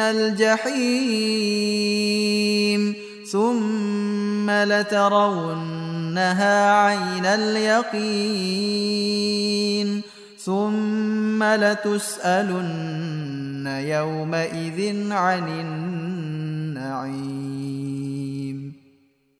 الجحيم ثم لترونها عين اليقين ثم لتسألن يومئذ عن النعيم